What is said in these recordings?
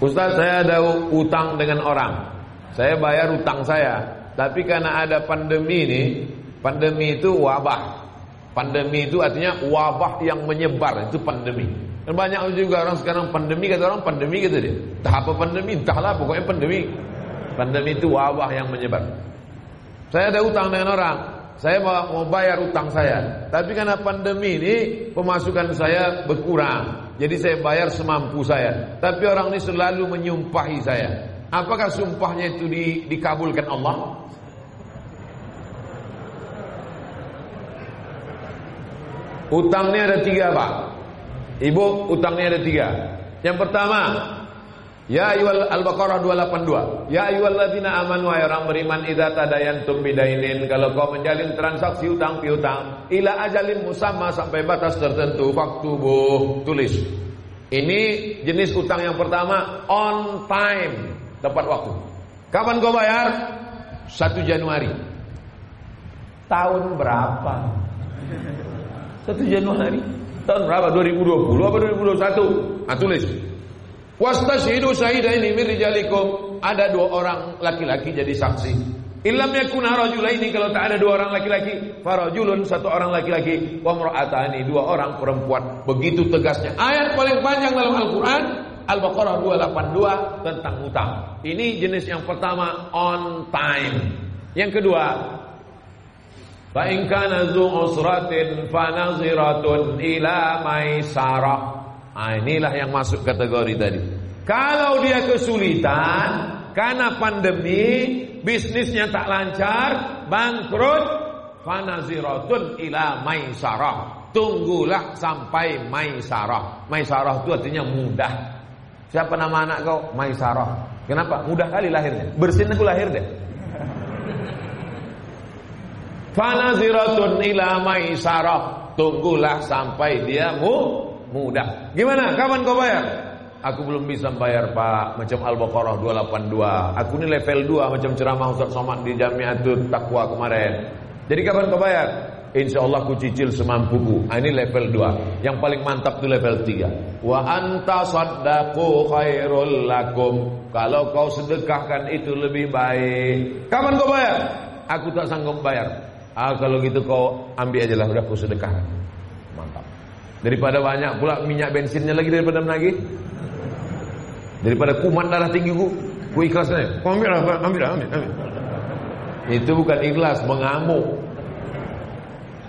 Ustaz saya ada utang dengan orang. Saya bayar utang saya. Tapi karena ada pandemi ini, pandemi itu wabah. Pandemi itu artinya wabah yang menyebar, itu pandemi. Dan banyak juga orang sekarang pandemi kata orang pandemi gitu dia. Entah apa pandemi, entahlah pokoknya pandemi. Pandemi itu wabah yang menyebar. Saya ada utang dengan orang. Saya mau bayar utang saya. Tapi karena pandemi ini pemasukan saya berkurang. Jadi saya bayar semampu saya. Tapi orang ini selalu menyumpahi saya. Apakah sumpahnya itu di, dikabulkan Allah? Utangnya ada tiga pak Ibu utangnya ada tiga Yang pertama Ya ayyuhal Al-Baqarah 282. Ya ayyuhalladzina amanu wa orang beriman idza tadayantum bidainin kalau kau menjalin transaksi utang piutang ila ajalin musamma sampai batas tertentu faktubuh tulis. Ini jenis utang yang pertama on time, tepat waktu. Kapan kau bayar? 1 Januari. Tahun berapa? 1 Januari. Tahun berapa? 2020 apa 2021? Nah, tulis. Wastashidu syahidaini min rijalikum. Ada dua orang laki-laki jadi saksi. Illam yakuna rajulaini kalau tak ada dua orang laki-laki, farajulun satu orang laki-laki, wa mar'atani dua orang perempuan. Begitu tegasnya. Ayat paling panjang dalam Al-Qur'an Al-Baqarah 282 tentang hutang. Ini jenis yang pertama on time. Yang kedua, fa in kana usratin fa ila maisarah. Nah, inilah yang masuk kategori tadi. Kalau dia kesulitan karena pandemi, bisnisnya tak lancar, bangkrut, fanaziratun ila maisarah. Tunggulah sampai maisarah. Maisarah itu artinya mudah. Siapa nama anak kau? Maisarah. Kenapa? Mudah kali lahirnya. Bersin aku lahir deh. Fanaziratun ila maisarah. Tunggulah sampai dia mu mudah. Gimana? Kapan kau bayar? Aku belum bisa bayar pak. Macam Al-Baqarah 282 Aku ini level 2 macam ceramah Ustaz Somad di Jamiatul Taqwa kemarin. Jadi kapan kau bayar? Insya Allah ku cicil semampuku. Nah, Ini level 2 Yang paling mantap itu level 3 Wa anta saddaku khairul lakum. Kalau kau sedekahkan itu lebih baik. Kapan kau bayar? Aku tak sanggup bayar. Ah, Kalau gitu kau ambil aja lah Udah ku sedekahkan. Mantap Daripada banyak pula minyak bensinnya lagi daripada menagih Daripada kuman darah tinggi ku, ku ikhlas aja. Kau ambil lah, ambil lah, ambil, ambil. Itu bukan ikhlas, mengamuk.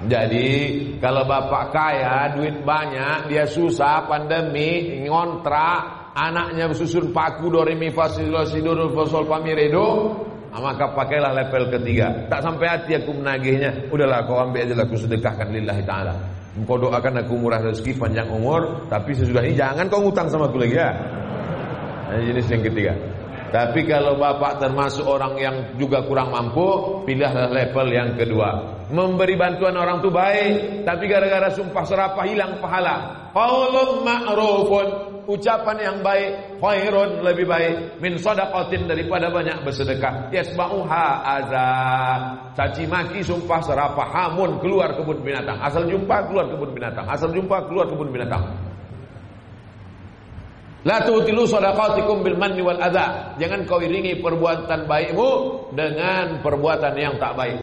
Jadi kalau bapak kaya, duit banyak, dia susah, pandemi, ngontrak, anaknya susun paku do re mi fa si do si do fa sol fa mi re do, maka pakailah level ketiga. Tak sampai hati aku menagihnya. Udahlah kau ambil aja aku sedekahkan lillahi taala. Engkau doakan aku murah rezeki panjang umur, tapi sesudah ini jangan kau ngutang sama aku lagi ya. Ini jenis yang ketiga. Tapi kalau bapak termasuk orang yang juga kurang mampu, pilihlah level yang kedua. Memberi bantuan orang itu baik, tapi gara-gara sumpah serapah hilang pahala. Qaulun ma'rufun, ucapan yang baik, khairun lebih baik min sadaqatin daripada banyak bersedekah. Yasma'uha azab. Caci maki sumpah serapah hamun keluar kebun binatang. Asal jumpa keluar kebun binatang. Asal jumpa keluar kebun binatang. La tutilu sadaqatikum bil manni wal adha. Jangan kau iringi perbuatan baikmu dengan perbuatan yang tak baik.